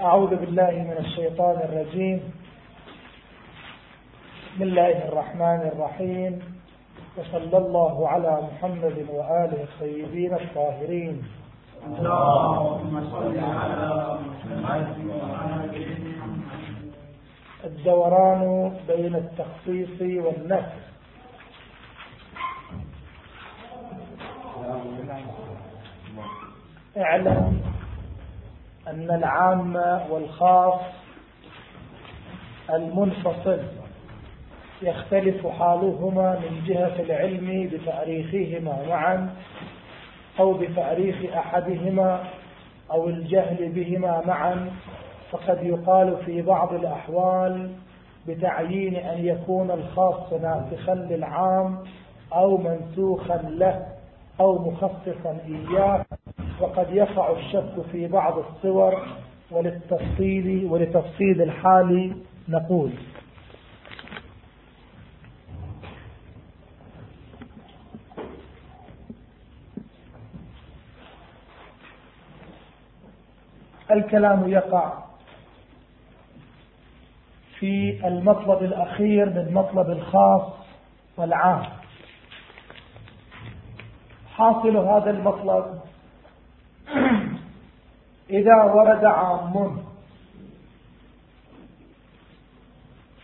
أعوذ بالله من الشيطان الرجيم. بسم الله الرحمن الرحيم. وصلى الله على محمد وآله الطيبين الطاهرين. اللهم صل على محمد الدوران بين التخصيص والنفس. اعلم أن العام والخاص المنفصل يختلف حالهما من جهة العلم بتاريخهما معا أو بتاريخ أحدهما أو الجهل بهما معا فقد يقال في بعض الأحوال بتعيين أن يكون الخاص ناسخا للعام أو منسوخا له أو مخصصا إياه. وقد يقع الشك في بعض الصور وللتفصيل ولتفصيل الحال نقول. الكلام يقع في المطلب الأخير من مطلب الخاص والعام. حاصل هذا المطلب إذا ورد عام.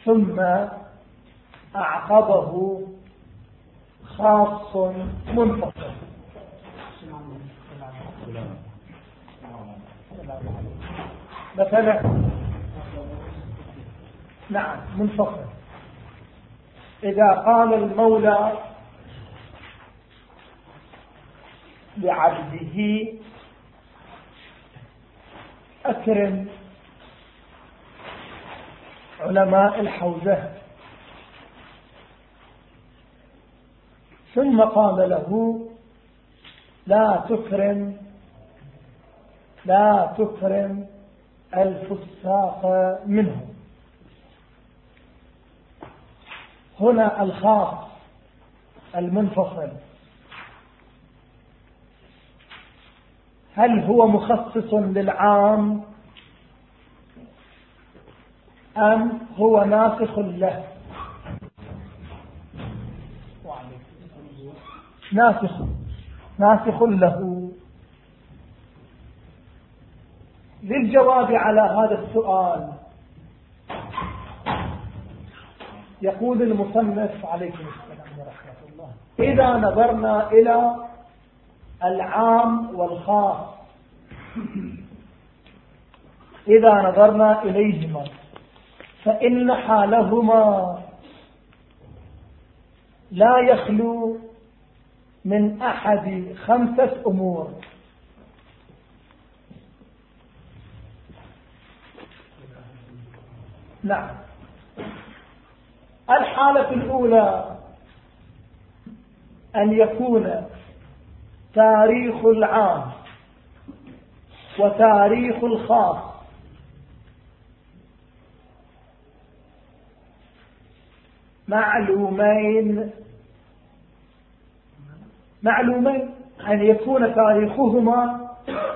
ثم أعقبه خاص منفصل. مثلا نعم منفصل. إذا قال المولى لعبده أكرم علماء الحوزة. ثم قال له لا تكرم لا تكرم الفساق منهم هنا الخاص المنفصل. هل هو مخصص للعام أم هو ناسخ له؟ ناسخ ناسخ له. للجواب على هذا السؤال يقول المصنف عليكم السلام ورحمة الله. إذا نظرنا إلى العام والخاص. إذا نظرنا إليهما فإن حالهما لا يخلو من أحد خمسة أمور. نعم. الحالة الأولى أن يكون تاريخ العام وتاريخ الخاص. معلومين معلومين أن يكون تاريخهما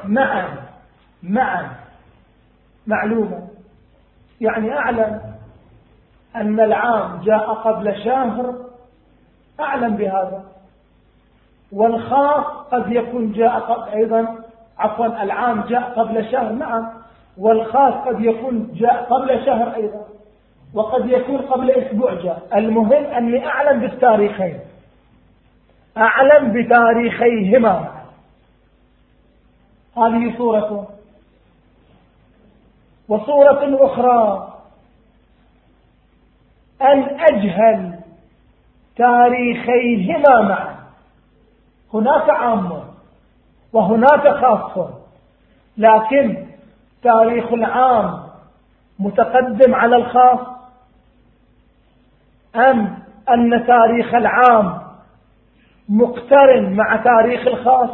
معا معا معلومة يعني أعلم أن العام جاء قبل شهر أعلم بهذا. والخاص قد يكون جاء أيضا عفوا العام جاء قبل شهر نعم. والخاص قد يكون جاء قبل شهر أيضا وقد يكون قبل أسبوع جاء. المهم أني أعلم بالتاريخين. أعلم بتاريخيهما. هذه صورة وصورة أخرى. أن أجهل تاريخيهما معا. هناك عام وهناك خاص. لكن تاريخ العام متقدم على الخاص أم أن تاريخ العام مقترن مع تاريخ الخاص؟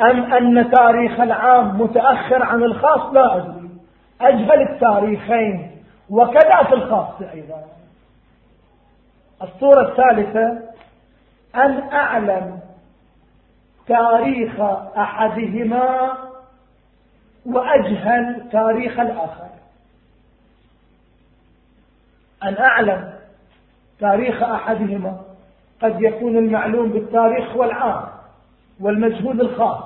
أم أن تاريخ العام متأخر عن الخاص؟ لا أدري. أجهل التاريخين وكذا في الخاص أيضا. الصورة الثالثة أن أعلم تاريخ أحدهما وأجهل تاريخ الآخر. أن أعلم تاريخ أحدهما قد يكون المعلوم بالتاريخ والعام والمجهود الخاص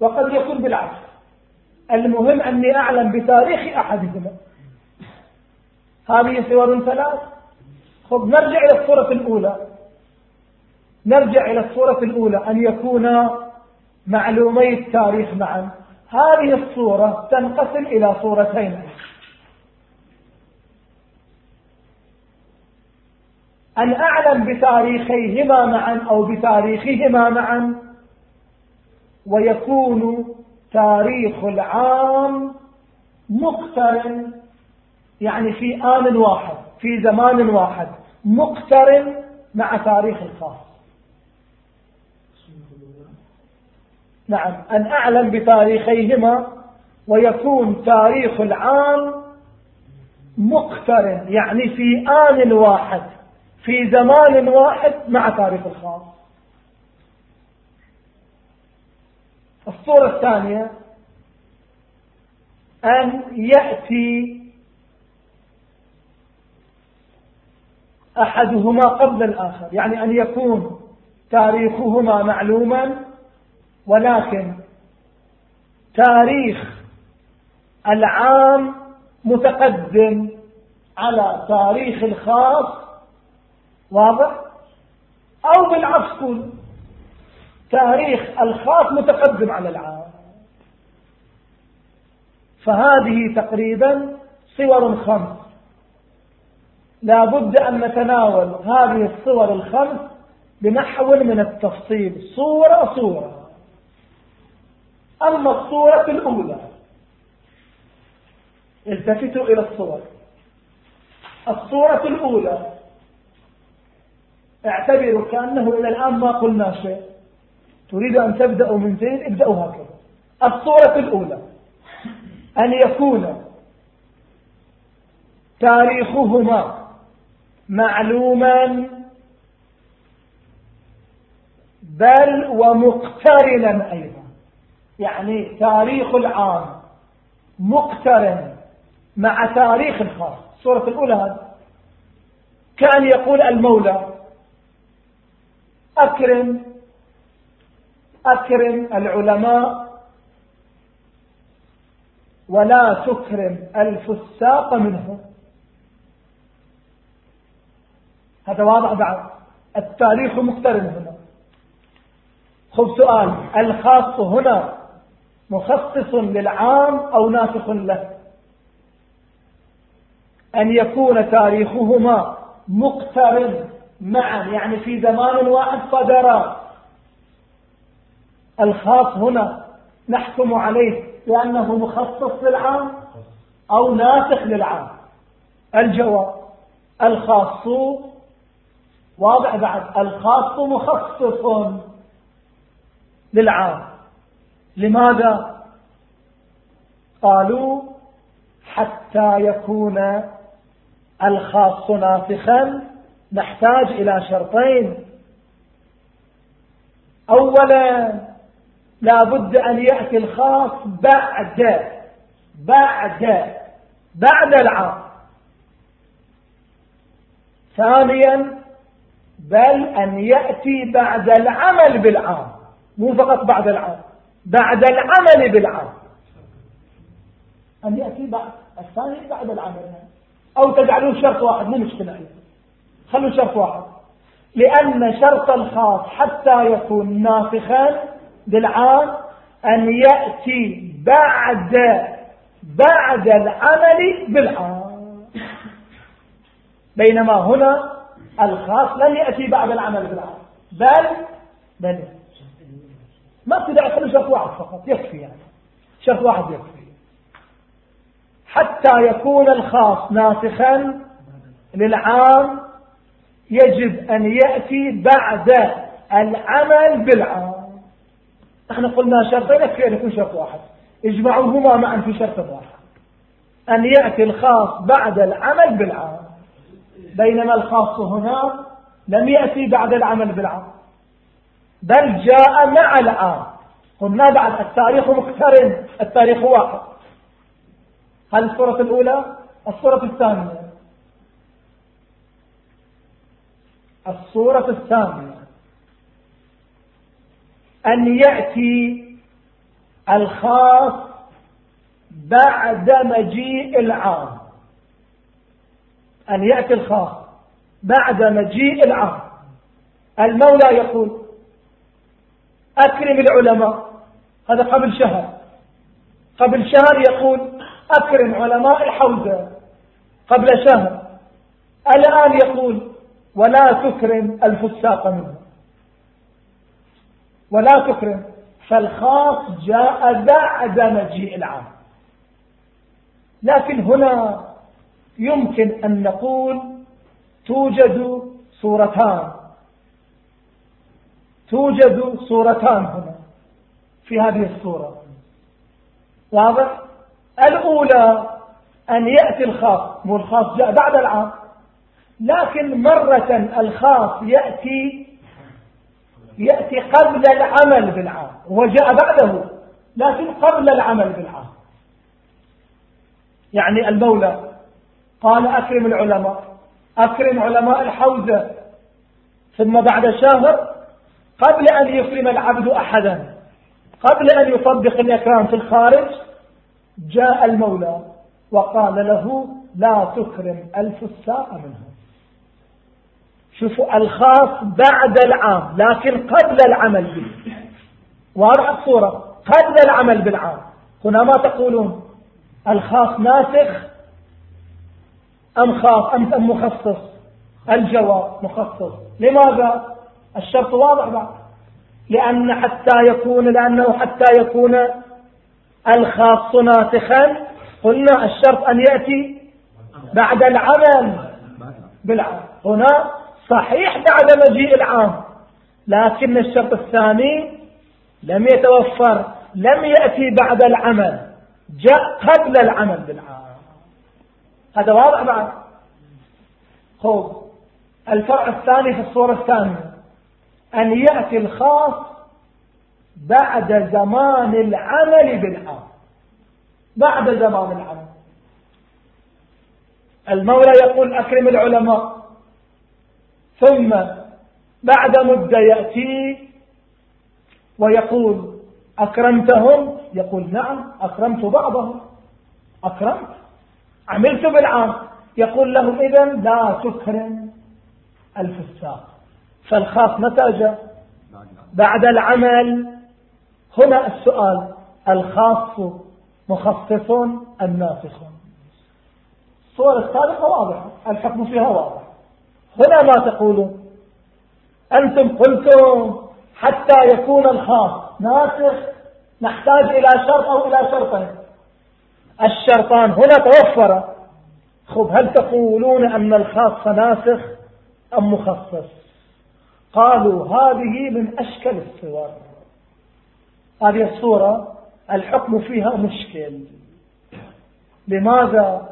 وقد يكون بالعكس. المهم أني أعلم بتاريخ أحدهما. هذه صور ثلاث. خب نرجع إلى الصورة الأولى. نرجع إلى الصورة الأولى أن يكون معلومي التاريخ معا. هذه الصورة تنقسم إلى صورتين. أن أعلم بتاريخيهما معا أو بتاريخهما معا ويكون تاريخ العام مقترن يعني في آن واحد في زمان واحد مقترن مع تاريخ الخاص. نعم أن أعلم بتاريخيهما ويكون تاريخ العام مقترن يعني في آن واحد في زمان واحد مع تاريخ الخاص. الصورة الثانية أن يأتي أحدهما قبل الآخر يعني أن يكون تاريخهما معلوما ولكن تاريخ العام متقدم على تاريخ الخاص واضح؟ أو بالعكس تاريخ الخاص متقدم على العام. فهذه تقريبا صور خمس لا بد أن نتناول هذه الصور الخمس بنحو من التفصيل صورة صورة. أما الصورة الأولى التفتوا إلى الصور. الصورة الأولى. اعتبروا كأنه إلى الآن ما قلنا شيء. تريد أن تبدأوا من زين ابدأوا هكذا. الصورة الأولى. أن يكون تاريخهما معلوما بل ومقترنا أيضا. يعني تاريخ العام مقترن مع تاريخ الخاص. الصورة الأولى كأن يقول المولى أكرم أكرم العلماء ولا تكرم الفساق منهم هذا واضح بعد. التاريخ مقترن هنا. خذ سؤال الخاص هنا مخصص للعام أو ناسخ له. أن يكون تاريخهما مقترن معا يعني في زمان واحد صدرا الخاص هنا نحكم عليه لأنه مخصص للعام أو ناسخ للعام. الجواب الخاص واضح بعد. الخاص مخصص للعام. لماذا قالوا حتى يكون الخاص ناسخا نحتاج إلى شرطين. أولا لا بد أن يأتي الخاص بعد بعد بعد العام. ثانيا بل أن يأتي بعد العمل بالعام مو فقط بعد العام. بعد العمل بالعام أن يأتي بعد الثاني بعد العمل. أو تجعلون شرط واحد مو مشكلة. خلوا شرط واحد. لأن شرط الخاص حتى يكون ناسخا بالعام أن يأتي بعد بعد العمل بالعام بينما هنا الخاص لن يأتي بعد العمل بالعام بل بل ما ابتدأ خلوا شرط واحد فقط يكفي يعني. شرط واحد يكفي. حتى يكون الخاص ناسخا للعام يجب أن يأتي بعد العمل بالعام. نحن قلنا شرطين يكفي أن يكون شرط واحد. اجمعوهما معا في شرط واحد. أن يأتي الخاص بعد العمل بالعام. بينما الخاص هنا لم يأتي بعد العمل بالعام. بل جاء مع العام قلنا بعد التاريخ مقترن التاريخ واحد هذه الصورة الأولى؟ الصورة الثانية. الصورة الثانية. أن يأتي الخاص بعد مجيء العام. أن يأتي الخاص بعد مجيء العام. المولى يقول أكرم العلماء. هذا قبل شهر. قبل شهر يقول أكرم علماء الحوزة. قبل شهر. الآن يقول ولا تكرم الفساق منه ولا تكرم. فالخاص جاء بعد مجيء العام. لكن هنا يمكن أن نقول توجد صورتان. توجد صورتان هنا في هذه الصورة. واضح؟ الأولى أن يأتي الخاص مو الخاص جاء بعد العام لكن مرة الخاص يأتي يأتي قبل العمل بالعام وجاء بعده لكن قبل العمل بالعام. يعني المولى قال أكرم العلماء أكرم علماء الحوزة ثم بعد شهر قبل أن يكرم العبد أحدا قبل أن يطبق الإكرام في الخارج جاء المولى وقال له لا تكرم الفساء منه. شوفوا الخاص بعد العام لكن قبل العمل به. واضح الصورة؟ قبل العمل بالعام. هنا ما تقولون الخاص ناسخ أم خاص أم مخصص؟ الجواب مخصص. لماذا؟ الشرط واضح بعد لأن حتى يكون لأنه حتى يكون الخاص ناسخا قلنا الشرط أن يأتي بعد العمل بالعمل. هنا صحيح بعد مجيء العام لكن الشرط الثاني لم يتوفر لم يأتي بعد العمل جاء قبل العمل بالعام. هذا واضح بعد خذ الفرع الثاني في الصورة الثانية. أن يأتي الخاص بعد زمان العمل بالعام. بعد زمان العمل. المولى يقول أكرم العلماء ثم بعد مدة يأتي ويقول أكرمتهم؟ يقول نعم أكرمت بعضهم. أكرمت. عملت بالعام. يقول لهم إذا لا تكرم الفساق. فالخاص متى جاء بعد العمل. هنا السؤال. الخاص مخصص أم ناسخ الصورة السابقة واضحة الحكم فيها واضح. هنا ما تقولون أنتم قلتم حتى يكون الخاص ناسخ نحتاج إلى شرط أو إلى شرطين. الشرطان هنا توفر. خب هل تقولون أن الخاص ناسخ أم مخصص؟ قالوا هذه من أشكل الصور. هذه الصورة الحكم فيها مشكل. لماذا؟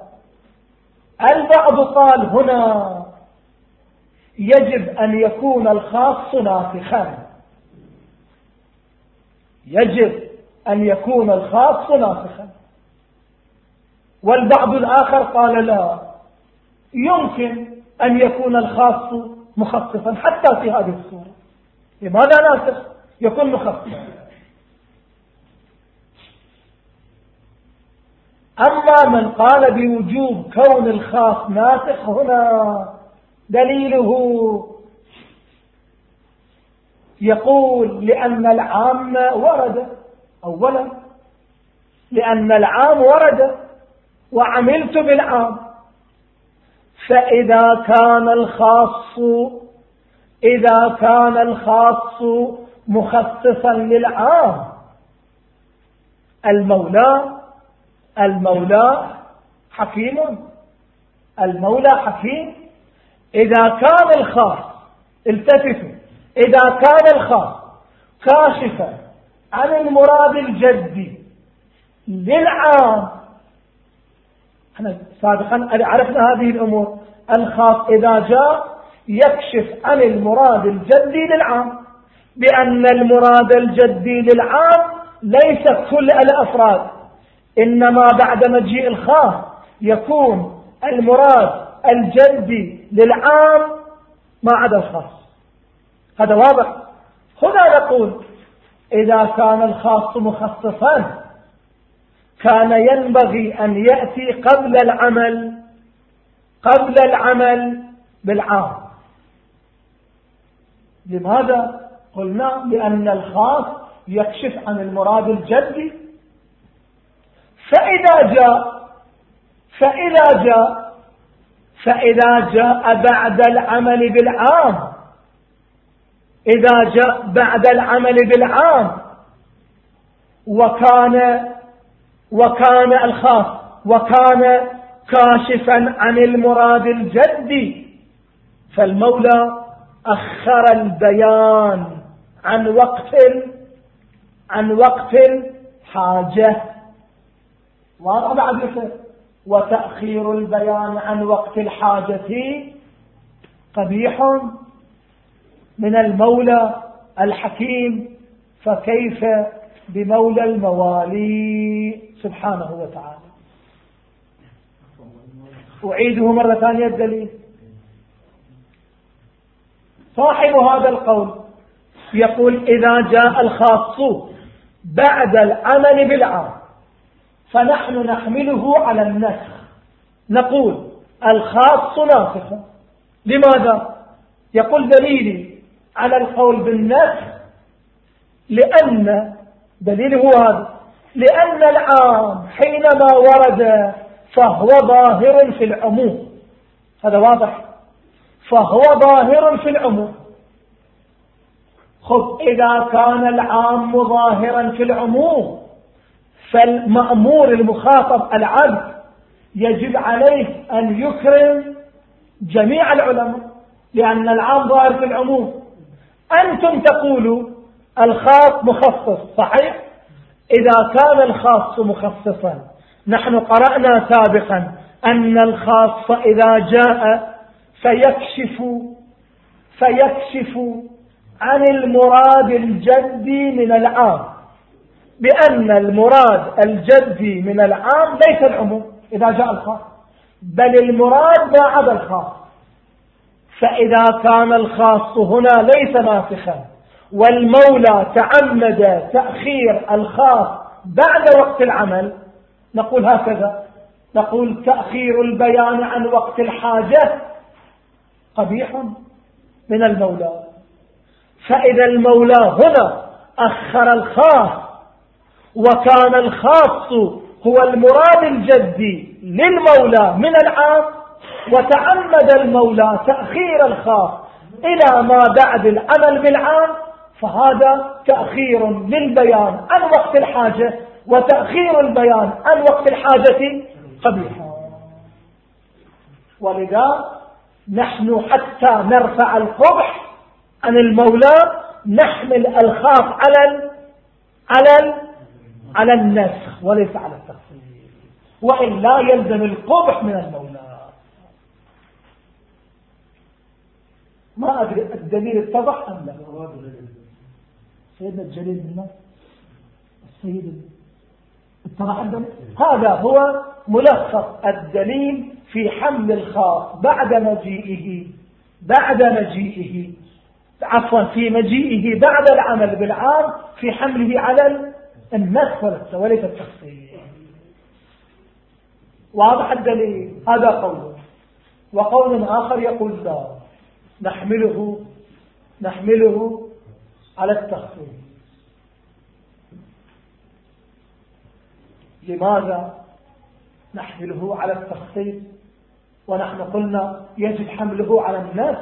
البعض قال هنا يجب أن يكون الخاص ناسخا؟ يجب أن يكون الخاص ناسخا. والبعض الآخر قال لا. يمكن أن يكون الخاص مخصصا حتى في هذه الصورة. لماذا ناسخ يكون مخصصا أما من قال بوجوب كون الخاص ناسخ هنا دليله يقول لأن العام ورد. أولا لأن العام ورد وعملت بالعام. فإذا كان الخاص إذا كان الخاص مخصصا للعام. المولى المولى حكيم. المولى حكيم. إذا كان الخاص التفتوا. إذا كان الخاص كاشفا عن المراد الجدي للعام. إحنا سابقا عرفنا هذه الأمور. الخاص إذا جاء يكشف عن المراد الجدي للعام بأن المراد الجدي للعام ليس كل الأفراد إنما بعد مجيء الخاص يكون المراد الجدي للعام ما عدا الخاص. هذا واضح. هنا نقول إذا كان الخاص مخصصا كان ينبغي أن يأتي قبل العمل قبل العمل بالعام. لماذا؟ قلنا لأن الخاص يكشف عن المراد الجدي فإذا جاء فإذا جاء فإذا جاء بعد العمل بالعام. إذا جاء بعد العمل بالعام. وكان وكان الخاص وكان كاشفا عن المراد الجدي فالمولى أخر البيان عن وقت عن وقت الحاجة واضح بعد وتأخير البيان عن وقت الحاجة قبيح من المولى الحكيم. فكيف بمولى الموالي؟ سبحانه وتعالى. أعيده مرة ثانية الدليل. صاحب هذا القول يقول إذا جاء الخاص بعد العمل بالعام فنحن نحمله على النسخ. نقول الخاص ناسخ. لماذا؟ يقول دليلي على القول بالنسخ لأن دليل هو هذا. لأن العام حينما ورد فهو ظاهر في العموم. هذا واضح؟ فهو ظاهر في العموم. خذ إذا كان العام ظاهرا في العموم فالمأمور المخاطب العبد يجب عليه أن يكرم جميع العلماء لأن العام ظاهر في العموم. أنتم تقولوا الخاص مخصص صحيح؟ إذا كان الخاص مخصصا نحن قرأنا سابقا أن الخاص إذا جاء فيكشف فيكشف عن المراد الجدي من العام. بأن المراد الجدي من العام ليس العموم إذا جاء الخاص بل المراد عدا الخاص. فإذا كان الخاص هنا ليس ناسخا. والمولى تعمد تأخير الخاص بعد وقت العمل نقول هكذا. نقول تأخير البيان عن وقت الحاجة قبيح من المولى. فإذا المولى هنا أخر الخاص وكان الخاص هو المراد الجدي للمولى من العام وتعمد المولى تأخير الخاص إلى ما بعد العمل بالعام فهذا تأخير للبيان عن وقت الحاجة وتأخير البيان عن وقت الحاجة قبيح ولذا نحن حتى نرفع القبح عن المولى نحمل الخاص على على على النسخ وليس على التخصيص وإلا يلزم القبح من المولى. ما أدري الدليل اتضح أم لا؟ سيدنا الجليل منا السيد هذا هو ملخص الدليل في حمل الخاص بعد مجيئه بعد مجيئه. عفوا في مجيئه بعد العمل بالعام في حمله على النسخ وليس التخصيص. واضح الدليل؟ هذا قول. وقول آخر يقول لا. نحمله نحمله على التخصيص لماذا نحمله على التخصيص ونحن قلنا يجب حمله على الناس.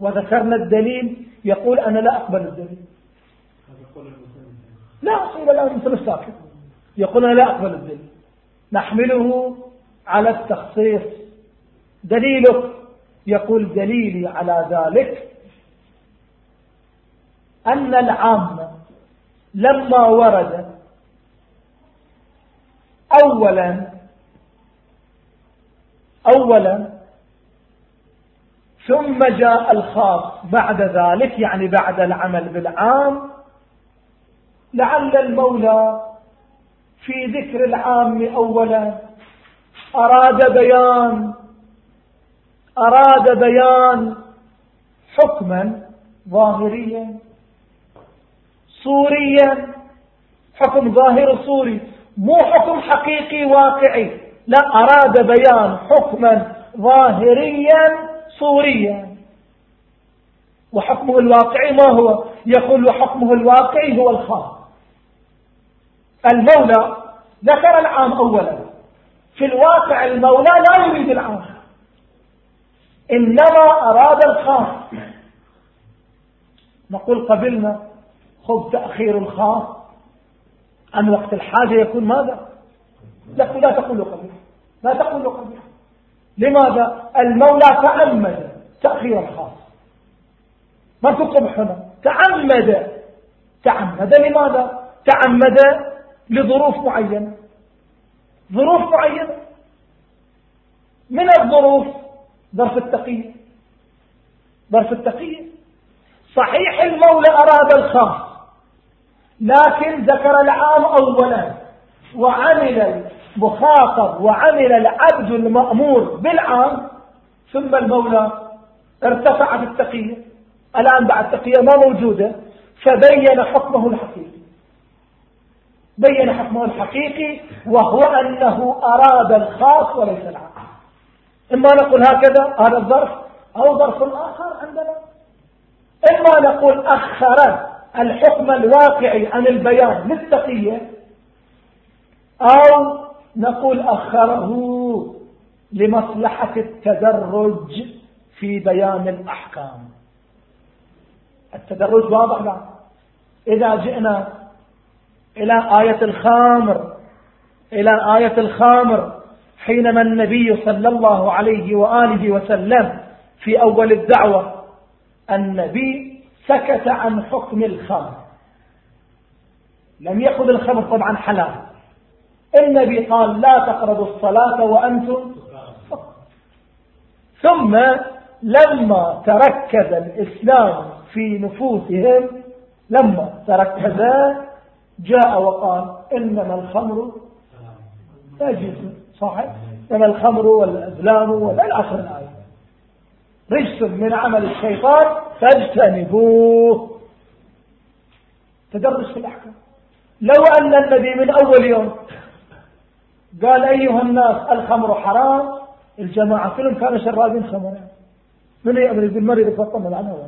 وذكرنا الدليل يقول أنا لا أقبل الدليل. لا إلى الآن أنت مستاكد يقول أنا لا أقبل الدليل. نحمله على التخصيص. دليلك يقول دليلي على ذلك. أن العام لما ورد أولا أولا ثم جاء الخاص بعد ذلك يعني بعد العمل بالعام لعل المولى في ذكر العام أولا. أراد بيان أراد بيان حكما ظاهريا. صوريا حكم ظاهر صوري مو حكم حقيقي واقعي. لا أراد بيان حكما ظاهريا صوريا وحكمه الواقعي ما هو؟ يقول وحكمه الواقعي هو الخاص. المولى ذكر العام أولا. في الواقع المولى لا يريد العام. إنما أراد الخاص. نقول قبلنا خذ تأخير الخاص. عن وقت الحاجة يكون ماذا؟ لا تقول قبل لا تقول قبل لماذا؟ المولى تعمد تأخير الخاص. ما تكتب هنا تعمد تعمد لماذا؟ تعمد لظروف معينة. ظروف معينة. من الظروف؟ ظرف التقية ظرف التقية صحيح المولى أراد الخاص. لكن ذكر العام أولا وعمل المخاطب وعمل العبد المأمور بالعام ثم المولى ارتفعت التقية. الآن بعد التقية ما موجودة فبين حكمه الحقيقي. بين حكمه الحقيقي وهو أنه أراد الخاص وليس العام. إما نقول هكذا هذا الظرف أو ظرف آخر عندنا. إما نقول أخر الحكم الواقعي عن البيان للتقية أو نقول أخره لمصلحة التدرج في بيان الأحكام. التدرج واضح لا؟ إذا جئنا إلى آية الخامر إلى آية الخامر حينما النبي صلى الله عليه وآله وسلم في أول الدعوة النبي سكت عن حكم الخمر. لم يأخذ الخمر طبعا حلال. النبي قال لا تقربوا الصلاة وأنتم ثم لما تركز الإسلام في نفوسهم لما تركز جاء وقال إنما الخمر نجس صحيح؟ إنما الخمر والأزلام والآخر. الآية رجس من عمل الشيطان فاجتنبوه. تدرس في الأحكام. لو أن النبي من أول يوم قال أيها الناس الخمر حرام الجماعة كلهم كانوا شرابين خمر من يأمر يقول مريض يفطن عنه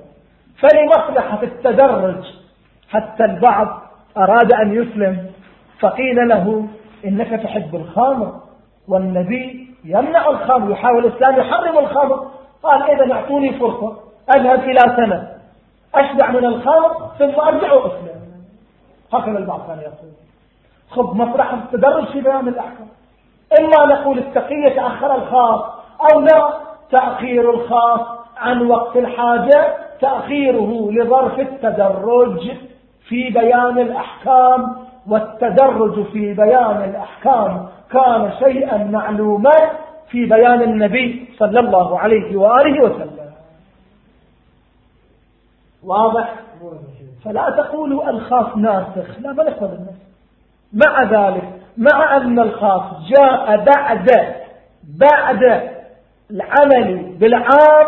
فلمصلحة التدرج حتى البعض أراد أن يسلم فقيل له إنك تحب الخمر والنبي يمنع الخمر يحاول الإسلام يحرم الخمر. قال إذا أعطوني فرصة. أذهب إلى سنة أشبع من الخمر ثم أرجع وأسلم هكذا البعض كان يقول. خذ مطرح التدرج في بيان الأحكام. إما نقول التقية تأخر الخاص أو لا. تأخير الخاص عن وقت الحاجة. تأخيره لظرف التدرج في بيان الأحكام. والتدرج في بيان الأحكام كان شيئا معلوما في بيان النبي صلى الله عليه وآله وسلم. واضح؟ فلا تقولوا الخاص ناسخ. لا بل احفظ الناس مع ذلك مع أن الخاص جاء بعد بعد العمل بالعام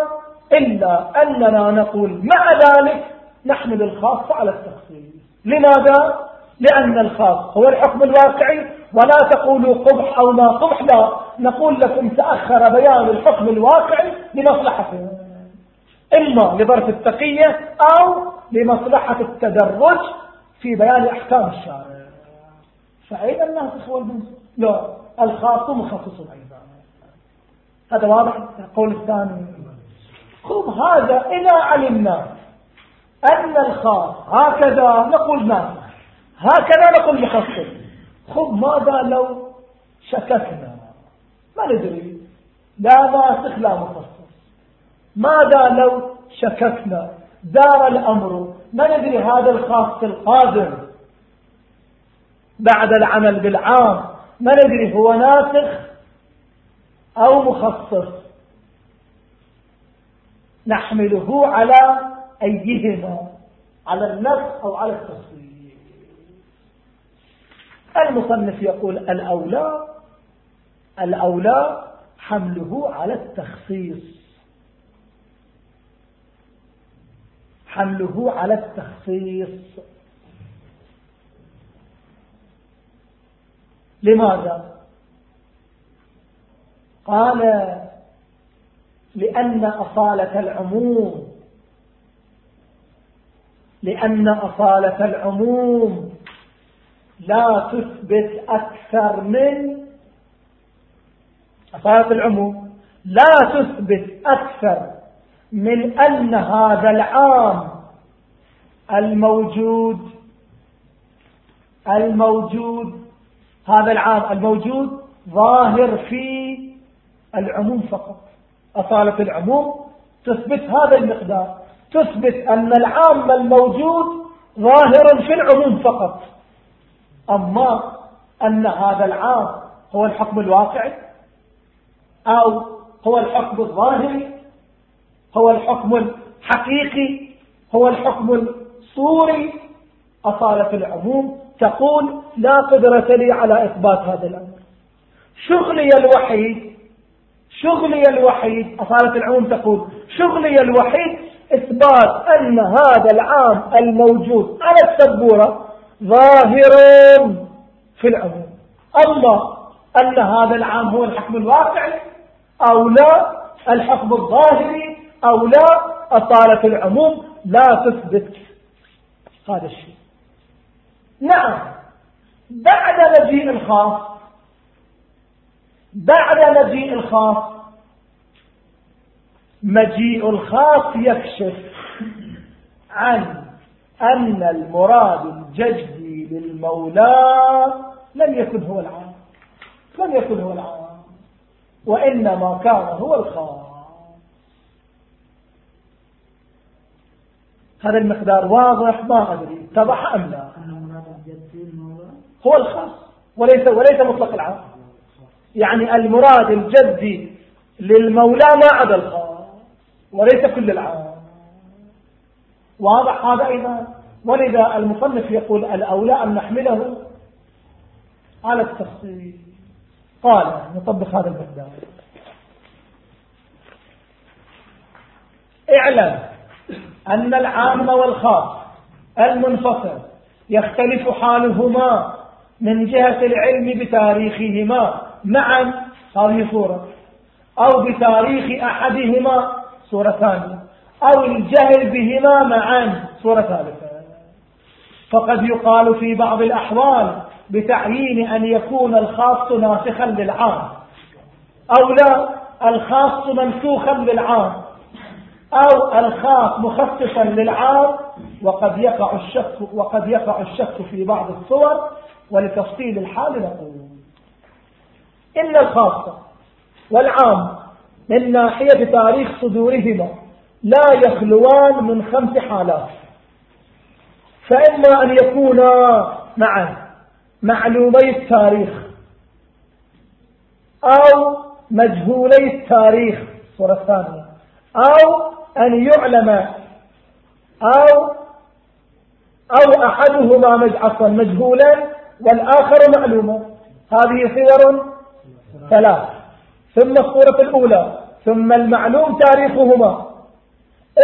إلا أننا نقول مع ذلك نحمل الخاص على التخصيص. لماذا؟ لأن الخاص هو الحكم الواقعي ولا تقولوا قبح أو ما قبح لا. نقول لكم تأخر بيان الحكم الواقعي لمصلحته إما لظرف التقية أو لمصلحة التدرج في بيان أحكام الشارع. فأين الناسخ والمنسوخ لا الخاص مخصص أيضا. هذا واضح؟ القول الثاني. خذ هذا إذا علمنا أن الخاص هكذا نقول ناسخ هكذا نقول مخصص خذ ماذا لو شككنا؟ ما ندري. لا ناسخ لا مخصص ماذا لو شككنا؟ دار الأمر. ما ندري هذا الخاص القادر بعد العمل بالعام. ما ندري هو ناسخ أو مخصص. نحمله على أيهما؟ على النفس أو على التصوير. المصنف يقول الأولى الأولى حمله على التخصيص. حمله على التخصيص. لماذا؟ قال لأن أصالة العموم لأن أصالة العموم لا تثبت أكثر من أصالة العموم لا تثبت أكثر من أن هذا العام الموجود الموجود هذا العام الموجود ظاهر في العموم فقط. أصالة العموم تثبت هذا المقدار. تثبت أن العام الموجود ظاهر في العموم فقط. أما أن هذا العام هو الحكم الواقعي أو هو الحكم الظاهري هو الحكم الحقيقي هو الحكم الصوري. أصالة العموم تقول لا قدرة لي على إثبات هذا الأمر. شغلي الوحيد شغلي الوحيد أصالة العموم تقول شغلي الوحيد إثبات أن هذا العام الموجود على السبورة ظاهر في العموم. أما أن هذا العام هو الحكم الواقعي أو لا الحكم الظاهري أو لا أصالة العموم لا تثبت هذا الشيء. نعم بعد مجيء الخاص بعد مجيء الخاص مجيء الخاص يكشف عن أن المراد الجدي للمولى لم يكن هو العام. لم يكن هو العام وإنما كان هو الخاص. هذا المقدار واضح ما أدري. اتضح أم لا؟ هو الخاص وليس وليس مطلق العام. يعني المراد الجدي للمولى ما عدا الخاص وليس كل العام. واضح هذا أيضا؟ ولذا المصنف يقول الأولى أن نحمله على التخصيص قال نطبق هذا المقدار. اعلم أن العام والخاص المنفصل يختلف حالهما من جهة العلم بتاريخهما معا. هذه صورة أو بتاريخ أحدهما صورة ثانية. أو الجهل بهما معا صورة ثالثة. فقد يقال في بعض الأحوال بتعيين أن يكون الخاص ناسخا للعام أو لا الخاص منسوخا للعام. أو الخاص مخصصا للعام وقد يقع الشك وقد يقع الشك في بعض الصور ولتفصيل الحال نقول. إن الخاصة والعام من ناحية تاريخ صدورهما لا يخلوان من خمس حالات. فإما أن يكونا معا معلومي التاريخ أو مجهولي التاريخ. صورة ثانية. أو أن يعلم أو أو أحدهما عفوا مجهولا والآخر معلوما. هذه صور ثلاث. ثم الصورة الأولى. ثم المعلوم تاريخهما.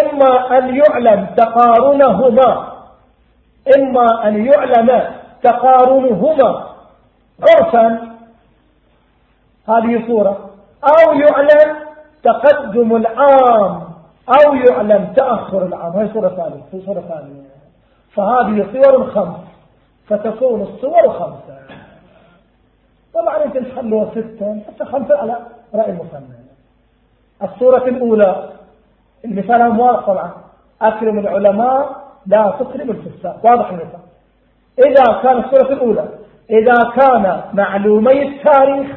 إما أن يعلم تقارنهما. إما أن يعلم تقارنهما. عرفا. هذه صورة. أو يعلم تقدم العام. أو يعلم تأخر العام. هذه صورة ثانية في صورة ثانية. فهذه صور خمس فتكون الصور خمسة. طبعا أنت تخلوها ستة حتى خمسة على رأي المصنف الصورة الأولى المثال موافق طبعا. أكرم العلماء لا تكرم الفساق. واضح المثال إذا كان الصورة الأولى إذا كان معلومي التاريخ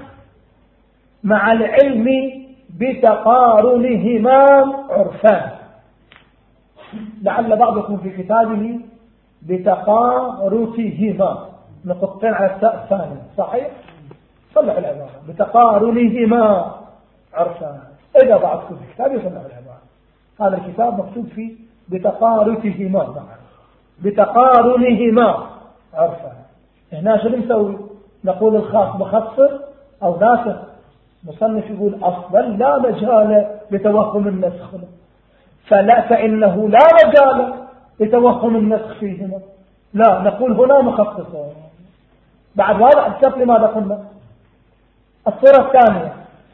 مع العلم بتقارنهما عرفان. لعل بعضكم في كتابه بتقارثهما نقطتين على التاء الثانية صحيح؟ صلح العبارة بتقارنهما عرفان. إذا بعضكم في كتابه صلح العبارة هذا الكتاب مكتوب فيه بتقارثهما بتقارنهما عرفان. هنا شو نسوي؟ نقول الخاص مخصص أو ناسخ. مصنف يقول أصلا لا مجال لتوهم النسخ فلا فإنه لا مجال لتوهم النسخ فيهما لا نقول هنا مخصصة بعد واضح الشرط لماذا قلنا الصورة الثانية.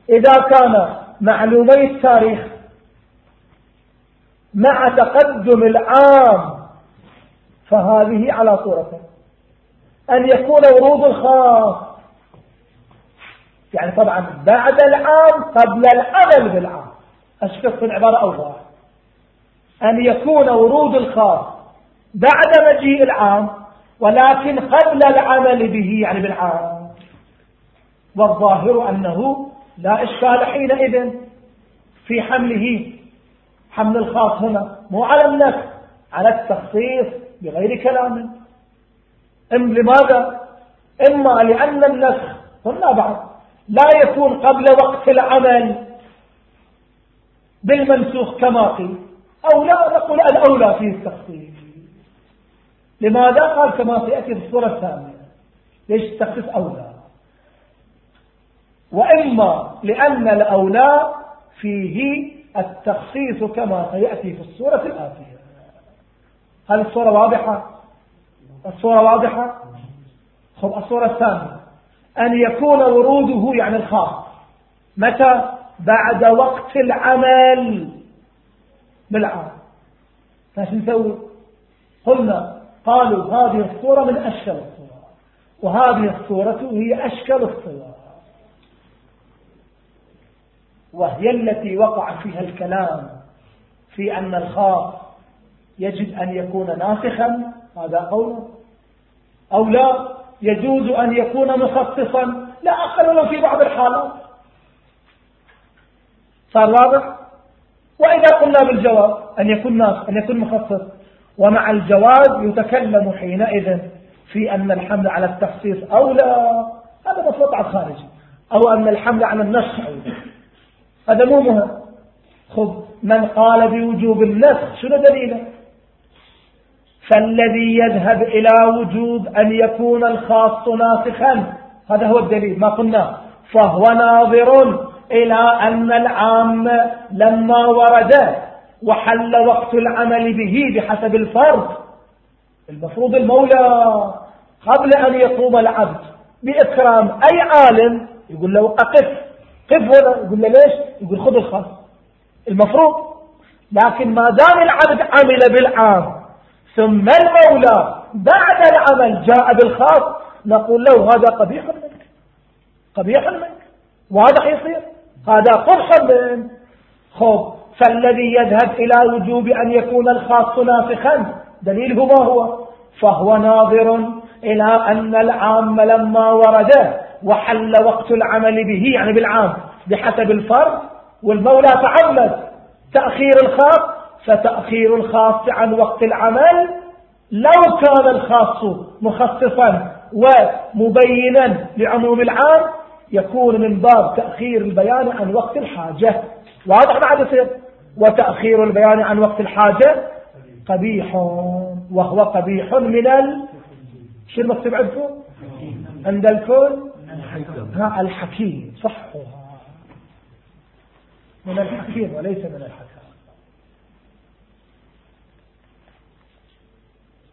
إذا كان معلومي التاريخ مع تقدم العام فهذه على صورته. أن يكون ورود الخاص. يعني طبعا بعد العام قبل العمل بالعام. في العبارة أوضح أن يكون ورود الخاص بعد مجيء العام ولكن قبل العمل به يعني بالعام. والظاهر أنه لا إشكال حينئذ في حمله. حمل الخاص هنا مو على النفس على التخصيص بغير كلام. إم لماذا؟ إما لأن النسخ قلنا بعد لا يكون قبل وقت العمل بالمنسوخ كما قيل. أو لا نقول الأولى فيه التخصيص. لماذا قال كما سيأتي في الصورة الثانية؟ ليش التخصيص أولى؟ وإما لأن الأولى فيه التخصيص كما سيأتي في الصورة الآتية. هل الصورة واضحة؟ الصورة واضحة؟ خب الصورة الثانية. أن يكون وروده يعني الخاص. متى؟ بعد وقت العمل بالعام فاش نسوي؟ قلنا قالوا هذه الصورة من أشكال الصور وهذه الصورة هي أشكال الصور وهي التي وقع فيها الكلام في أن الخاص يجب أن يكون ناسخا. هذا قول أو لا؟ يجوز أن يكون مخصصا لا أقل له في بعض الحالات صار واضح؟ وإذا قلنا بالجواب أن يكون ناسخ أن يكون مخصص. ومع الجواز يتكلم حينئذ في أن الحمل على التخصيص أو لا هذا مطلق الخارجي أو أن الحمل على النسخ أولى. هذا مو مهم. خذ من قال بوجوب النسخ شنو دليله؟ فالذي يذهب إلى وجوب أن يكون الخاص ناسخا. هذا هو الدليل. ما قلنا؟ فهو ناظر إلى أن العام لما ورد وحل وقت العمل به بحسب الفرض. المفروض المولى قبل أن يقوم العبد بإكرام أي عالم يقول له أقف. قف هنا يقول له ليش؟ يقول خذ الخاص. المفروض. لكن ما دام العبد عمل بالعام ثم المولى بعد العمل جاء بالخاص نقول له هذا قبيح منك قبيح منك واضح يصير؟ هذا قبح منك خب فالذي يذهب إلى وجوب أن يكون الخاص ناسخا دليله ما هو؟ فهو ناظر إلى أن العام لما ورد وحل وقت العمل به يعني بالعام بحسب الفرض والمولى تعمد تأخير الخاص فتأخير الخاص عن وقت العمل. لو كان الخاص مخصصا ومبينا لعموم العام يكون من باب تأخير البيان عن وقت الحاجة. واضح بعد يصير؟ وتأخير البيان عن وقت الحاجة قبيح وهو قبيح من ال شو المكتوب عندكم؟ عند الكل الحكيم. صحها من الحكيم وليس من الحكام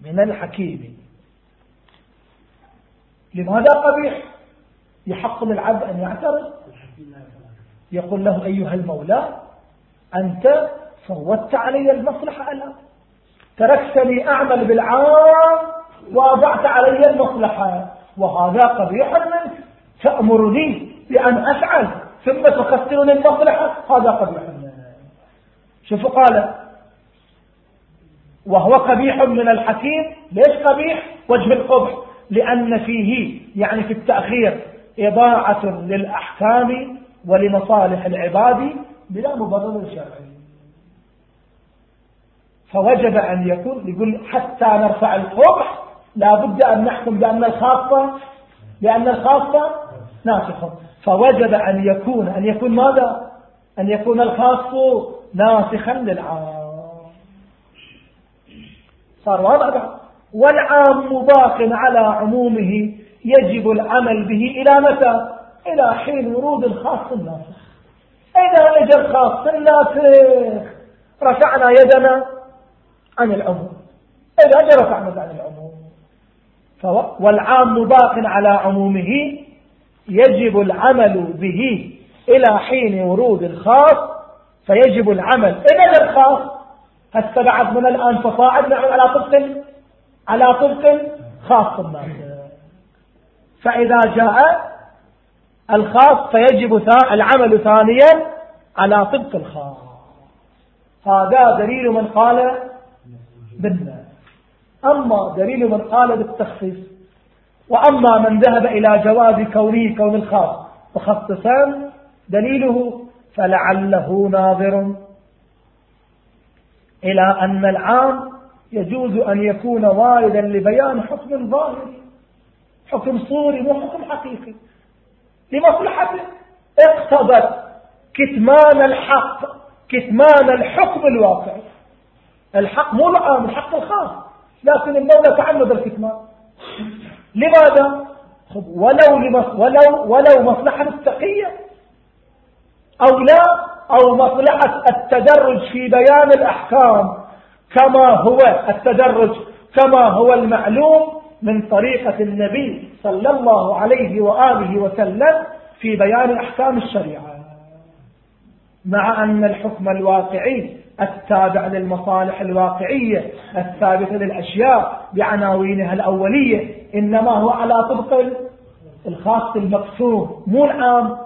من الحكيم. لماذا قبيح؟ يحق للعبد أن يعترض. يقول له أيها المولى أنت فوتت علي المصلحة الآن تركتني أعمل بالعام وأضعت علي المصلحة. وهذا قبيح منك. تأمرني بأن أفعل ثم تخسرني المصلحة. هذا قبيح منك. شوفوا قال وهو قبيح من الحكيم. ليش قبيح؟ وجه القبح. لأن فيه يعني في التأخير إضاعة للأحكام ولمصالح العباد بلا مبرر شرعي. فوجب أن يكون يقول حتى نرفع القبح لا بد أن نحكم بأن الخاصة لأن الخاصة ناسخة. فوجب أن يكون أن يكون ماذا؟ أن يكون الخاص ناسخا للعام. صار واضح والعام باق على عمومه يجب العمل به إلى متى؟ إلى حين ورود الخاص الناسخ إذا اجى الخاص الناسخ رفعنا يدنا عن العموم. إذا اجى رفعنا عن العموم. والعام باق على عمومه يجب العمل به إلى حين ورود الخاص فيجب العمل. إذا الخاص هسه من الآن فصاعد نعمل على طبق على طبق خاص الناس فإذا جاء الخاص فيجب العمل ثانيا على طبق الخاص. هذا دليل من قال بالناس. أما دليل من قال بالتخصيص وأما من ذهب إلى جواز كونه كون الخاص مخصصا دليله فلعله ناظر. إلى أن العام يجوز أن يكون واردا لبيان حكم ظاهري حكم صوري مو حكم حقيقي. لمصلحته اقتضت كتمان الحق كتمان الحكم الواقعي. الحق مو العام الحق الخاص لكن المولى تعمد الكتمان لماذا؟ ولو ولو ولو مصلحة التقية أو لا أو مصلحة التدرج في بيان الأحكام كما هو التدرج كما هو المعلوم من طريقة النبي صلى الله عليه وآله وسلم في بيان أحكام الشريعة. مع أن الحكم الواقعي التابع للمصالح الواقعية الثابتة للأشياء بعناوينها الأولية إنما هو على طبق الخاص المقسوم مو العام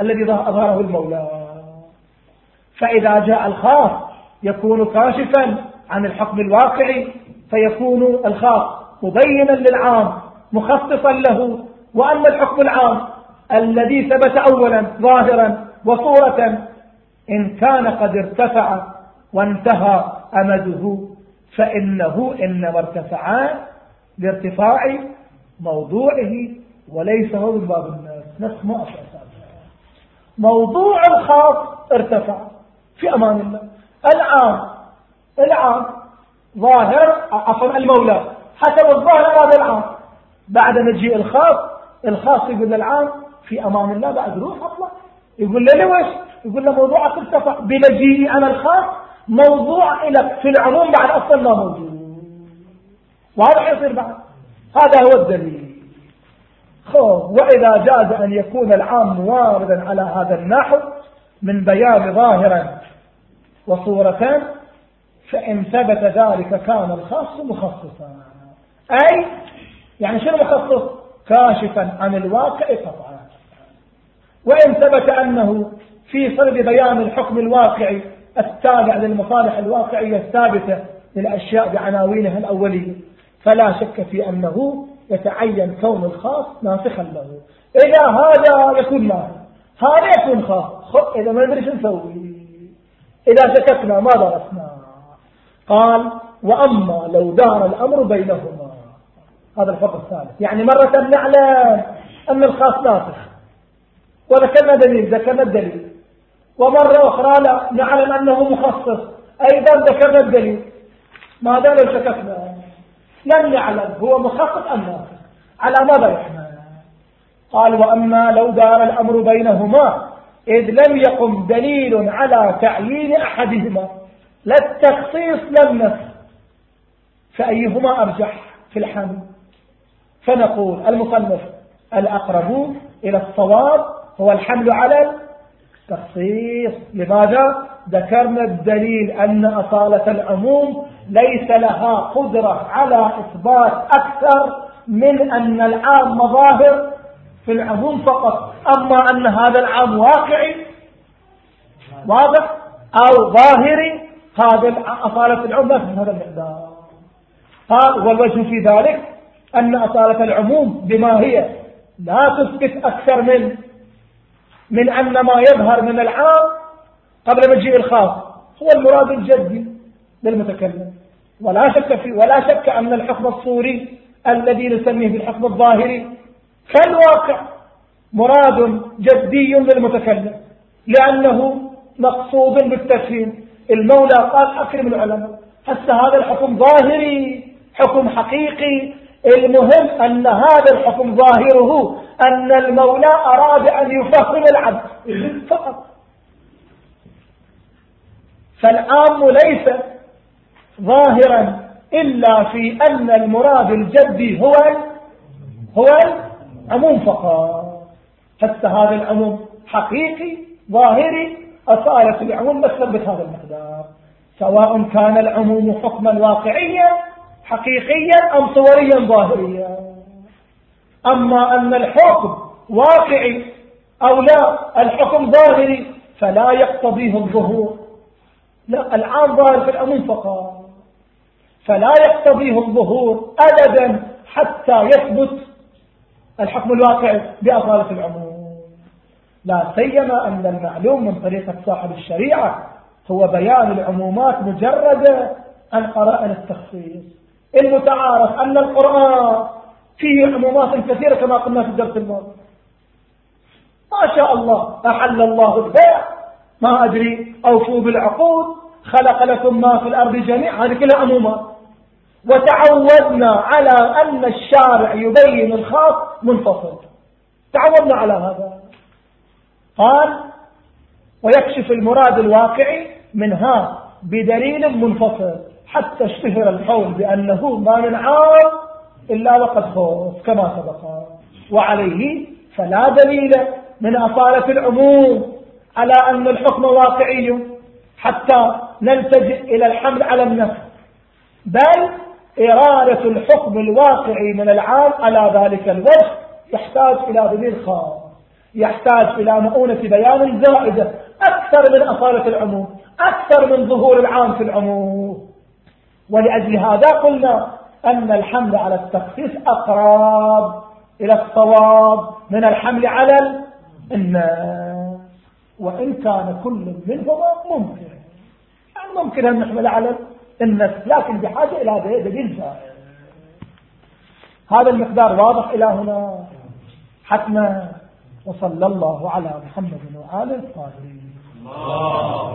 الذي أظهره المولى. فإذا جاء الخاص يكون كاشفا عن الحكم الواقعي فيكون الخاص مبينا للعام مخصصا له. وأما الحكم العام الذي ثبت أولا ظاهرا وصورة إن كان قد ارتفع وانتهى أمده فإنه إنما ارتفع لارتفاع موضوعه وليس هو من باب الناس. نفس موضوع الخاص ارتفع. في أمان الله. العام العام ظاهر عفوا المولى. حسب الظاهر هذا العام. بعد مجيء الخاص الخاص يقول للعام في أمان الله بعد روح أطلع يقول له ليش؟ يقول له موضوعك ارتفع بمجيئي أنا الخاص موضوع لك في العموم بعد أصلا ما موجود. واضح يصير بعد؟ هذا هو الدليل. خوف. وإذا جاز أن يكون العام واردا على هذا النحو من بيان ظاهرا وصورتان فإن ثبت ذلك كان الخاص مخصصا. أي يعني شنو مخصص؟ كاشفا عن الواقع قطعا وإن ثبت أنه في صلب بيان الحكم الواقعي التابع للمصالح الواقعية الثابتة للأشياء بعناوينها الأولية فلا شك في أنه يتعين كون الخاص ناسخا له. إذا هذا يكون ناسخ هذا يكون خاص. إذا ما ندري شو نسوي؟ إذا شككنا ما درسنا قال وأما لو دار الأمر بينهما. هذا الفرق الثالث. يعني مرة نعلم أن الخاص ناسخ وذكرنا دليل ذكرنا الدليل. ومرة أخرى لا نعلم أنه مخصص. أيضا ذكرنا الدليل. ماذا لو شككنا لم نعلم هو مخصص أم ناسخ على ماذا يحمل؟ قال وأما لو دار الأمر بينهما. إذ لم يقم دليل على تعيين أحدهما لا التخصيص لم نفس فأيهما أرجح في الحمل؟ فنقول المصنف الأقرب إلى الصواب هو الحمل على التخصيص. لماذا؟ ذكرنا الدليل أن أصالة العموم ليس لها قدرة على إثبات أكثر من أن العام مظاهر في العموم فقط. أما أن هذا العام واقعي واضح أو ظاهري هذا أصالة العموم لا هذا المقدار. قال والوجه في ذلك أن أصالة العموم بما هي لا تثبت أكثر من من أن ما يظهر من العام قبل مجيء الخاص هو المراد الجدي للمتكلم. ولا شك في ولا شك أن الحكم الصوري الذي نسميه بالحكم الظاهري كالواقع مراد جدي للمتكلم لأنه مقصود بالتفهيم المولى قال أكرم العلماء هسه هذا الحكم ظاهري حكم حقيقي. المهم أن هذا الحكم ظاهره أن المولى أراد أن يفهم العبد فقط. فالعام ليس ظاهرا إلا في أن المراد الجدي هو هو العموم فقط حتى هذا العموم حقيقي ظاهري أصالة العموم بس بهذا المقدار. سواء كان العموم حكما واقعيا حقيقيا أم صوريا ظاهريا. أما أن الحكم واقعي أو لا الحكم ظاهري فلا يقتضيه الظهور. لا العام ظاهر في العموم فقط فلا يقتضيه الظهور أبدا حتى يثبت الحكم الواقعي بأصالة العموم. لا سيما أن المعلوم من طريقة صاحب الشريعة هو بيان العمومات مجردة عن قرائن التخصيص المتعارف أن القرآن فيه عمومات كثيرة كما قلنا في الدرس الماضي. ما شاء الله أحل الله البيع. ما أدري أوفوا بالعقود خلق لكم ما في الأرض جميع هذه كلها عمومات. وتعودنا على أن الشارع يبين الخاص منفصل. تعودنا على هذا. قال ويكشف المراد الواقعي منها بدليل منفصل. حتى اشتهر القول بأنه ما من عام إلا وقد خوف كما سبق. وعليه فلا دليل من أصالة العموم على أن الحكم واقعي حتى نلتجئ إلى الحمل على النفس. بل إرادة الحكم الواقعي من العام على ذلك الوجه يحتاج إلى دليل خاص يحتاج إلى مؤونة بيان زائدة أكثر من أصالة العموم أكثر من ظهور العام في العموم. ولأجل هذا قلنا أن الحمل على التخصيص أقرب إلى الصواب من الحمل على الناس وإن كان كل منهما ممكن. يعني ممكن أن نحمل على النفس لكن بحاجة إلى دليل زائد هذا المقدار واضح إلى هنا. حتما. وصلى الله على محمد وآله الطاهرين. الله